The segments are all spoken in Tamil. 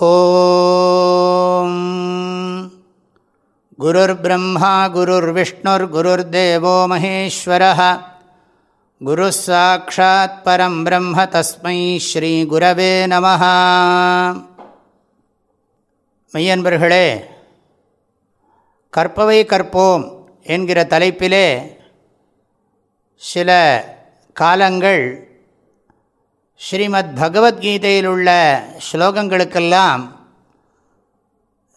ஓம். குருர் பிரம்மா குருர் விஷ்ணுர் குருர் தேவோ மகேஸ்வர குரு சாட்சாத் பரம் பிரம்ம தஸ்மை ஸ்ரீ குரவே நம மையன்பர்களே கற்பவை கற்போம் என்கிற தலைப்பிலே சில காலங்கள் ஸ்ரீமத் பகவத்கீதையில் உள்ள ஸ்லோகங்களுக்கெல்லாம்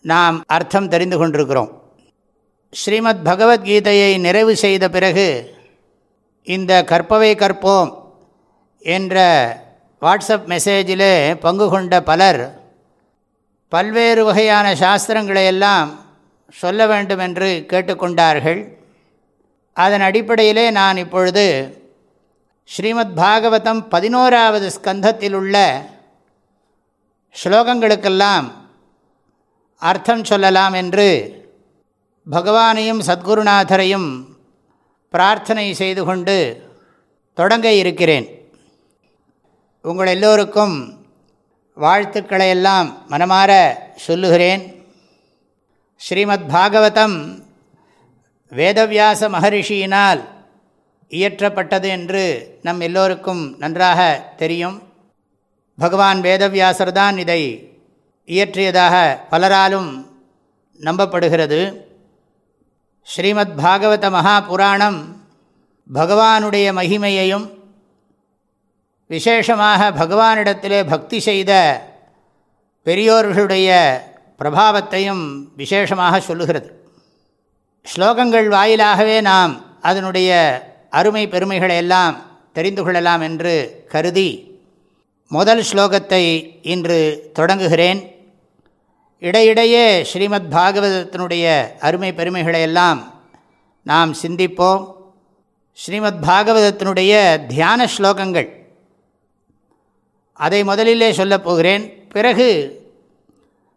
நாம் அர்த்தம் தெரிந்து கொண்டிருக்கிறோம். ஸ்ரீமத் பகவத்கீதையை நிறைவு செய்த பிறகு இந்த கற்பவை கற்போம் என்ற வாட்ஸ்அப் மெசேஜிலே பங்கு கொண்ட பலர் பல்வேறு வகையான சாஸ்திரங்களை எல்லாம் சொல்ல வேண்டும் என்று கேட்டுக்கொண்டார்கள். அதன் அடிப்படையிலே நான் இப்பொழுது ஸ்ரீமத் பாகவதம் பதினோராவது ஸ்கந்தத்தில் உள்ள ஸ்லோகங்களுக்கெல்லாம் அர்த்தம் சொல்லலாம் என்று பகவானையும் சத்குருநாதரையும் பிரார்த்தனை செய்து கொண்டு தொடங்க இருக்கிறேன். உங்கள் எல்லோருக்கும் வாழ்த்துக்களை எல்லாம் மனமாற சொல்லுகிறேன். ஸ்ரீமத் பாகவதம் வேதவியாச மகரிஷியினால் இயற்றப்பட்டது என்று நம் எல்லோருக்கும் நன்றாக தெரியும். பகவான் வேதவியாசர் தான் இதை இயற்றியதாக பலராலும் நம்பப்படுகிறது. ஸ்ரீமத் பாகவத மகா புராணம் பகவானுடைய மகிமையையும் விசேஷமாக பகவானிடத்திலே பக்தி செய்த பெரியோர்களுடைய பிரபாவத்தையும் விசேஷமாக சொல்லுகிறது. ஸ்லோகங்கள் வாயிலாகவே நாம் அதனுடைய அருமை பெருமைகளை எல்லாம் தெரிந்து கொள்ளலாம் என்று கருதி முதல் ஸ்லோகத்தை இன்று தொடங்குகிறேன். இடையிடையே ஸ்ரீமத் பாகவதத்தினுடைய அருமை பெருமைகளை எல்லாம் நாம் சிந்திப்போம். ஸ்ரீமத் பாகவதத்தினுடைய தியான ஸ்லோகங்கள். அதை முதலிலே சொல்லப் போகிறேன். பிறகு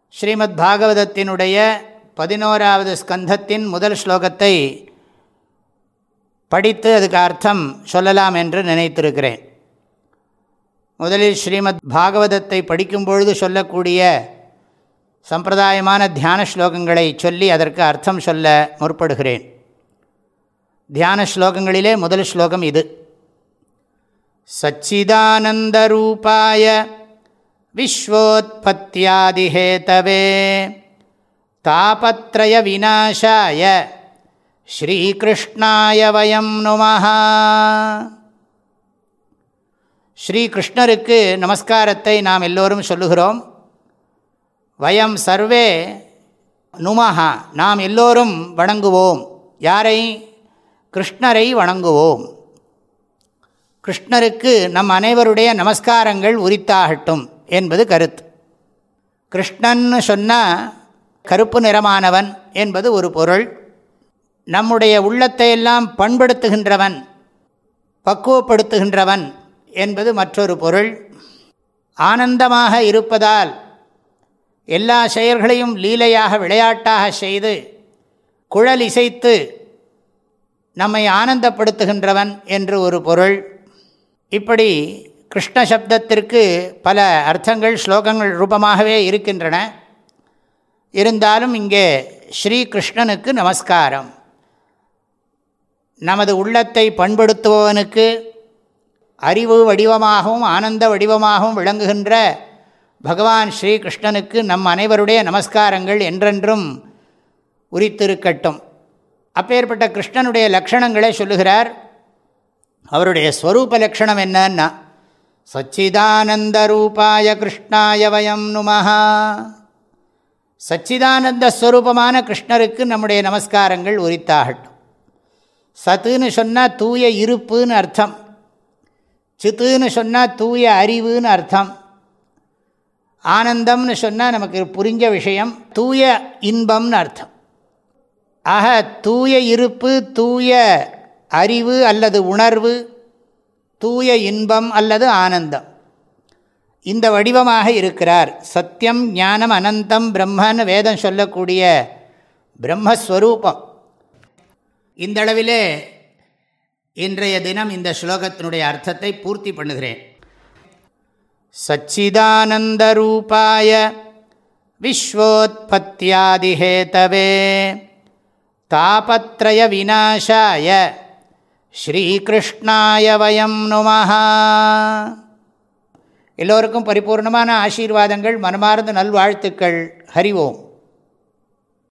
ஸ்ரீமத் பாகவதத்தினுடைய பதினோராவது ஸ்கந்தத்தின் முதல் ஸ்லோகத்தை படித்து அதுக்கு அர்த்தம் சொல்லலாம் என்று நினைத்திருக்கிறேன். முதலில் ஸ்ரீமத் பாகவதத்தை படிக்கும் பொழுது சொல்லக்கூடிய சம்பிரதாயமான தியான ஸ்லோகங்களை சொல்லி அதற்கு அர்த்தம் சொல்ல முற்படுகிறேன். தியான ஸ்லோகங்களிலே முதல் ஸ்லோகம் இது. சச்சிதானந்தரூபாய விஸ்வோத்பத்தியாதிஹேதவே தாபத்ரய விநாசாய ஸ்ரீகிருஷ்ணாய வயம் நுமஹா. ஸ்ரீகிருஷ்ணருக்கு நமஸ்காரத்தை நாம் எல்லோரும் சொல்லுகிறோம். வயம் சர்வே நுமஹா. நாம் எல்லோரும் வணங்குவோம். யாரை? கிருஷ்ணரை வணங்குவோம். கிருஷ்ணருக்கு நம் அனைவருடைய நமஸ்காரங்கள் உரித்தாகட்டும் என்பது கருத்து. கிருஷ்ணன்னு சொன்னால் கருப்பு நிறமானவன் என்பது ஒரு பொருள். நம்முடைய உள்ளத்தை எல்லாம் பண்படுத்துகின்றவன் பக்குவப்படுத்துகின்றவன் என்பது மற்றொரு பொருள். ஆனந்தமாக இருப்பதால் எல்லா செயல்களையும் லீலையாக விளையாட்டாக செய்து குழல் இசைத்து நம்மை ஆனந்தப்படுத்துகின்றவன் என்று ஒரு பொருள். இப்படி கிருஷ்ண சப்தத்திற்கு பல அர்த்தங்கள் ஸ்லோகங்கள் ரூபமாகவே இருக்கின்றன. இருந்தாலும் இங்கே ஸ்ரீகிருஷ்ணனுக்கு நமஸ்காரம். நமது உள்ளத்தை பண்படுத்துபவனுக்கு அறிவு வடிவமாகவும் ஆனந்த வடிவமாகவும் விளங்குகின்ற பகவான் ஸ்ரீகிருஷ்ணனுக்கு நம் அனைவருடைய நமஸ்காரங்கள் என்றென்றும் உரித்திருக்கட்டும். அப்பேற்பட்ட கிருஷ்ணனுடைய லக்ஷணங்களை சொல்லுகிறார். அவருடைய ஸ்வரூப லக்ஷணம் என்னன்னா சச்சிதானந்த ரூபாய கிருஷ்ணாய வயம் நுமஹா. சச்சிதானந்த ஸ்வரூபமான கிருஷ்ணருக்கு நம்முடைய நமஸ்காரங்கள் உரித்தாகட்டும். சத்துன்னு சொன்னால் தூய இருப்புன்னு அர்த்தம். சித்துன்னு சொன்னால் தூய அறிவுன்னு அர்த்தம். ஆனந்தம்னு சொன்னால் நமக்கு புரிஞ்ச விஷயம் தூய இன்பம்னு அர்த்தம். ஆக தூய இருப்பு தூய அறிவு அல்லது உணர்வு தூய இன்பம் அல்லது ஆனந்தம். இந்த வடிவமாக இருக்கிறார். சத்தியம் ஞானம் அனந்தம் பிரம்மன்னு வேதம் சொல்லக்கூடிய பிரம்மஸ்வரூபம். இந்தளவிலே இன்றைய தினம் இந்த ஸ்லோகத்தினுடைய அர்த்தத்தை பூர்த்தி பண்ணுகிறேன். சச்சிதானந்தரூபாய விஸ்வோத்பத்தியாதிஹேதவே தாபத்ரய விநாசாய ஸ்ரீகிருஷ்ணாய வயம் நுமஹா. எல்லோருக்கும் பரிபூர்ணமான ஆசீர்வாதங்கள் மனமார்ந்த நல்வாழ்த்துக்கள். ஹரி ஓம்.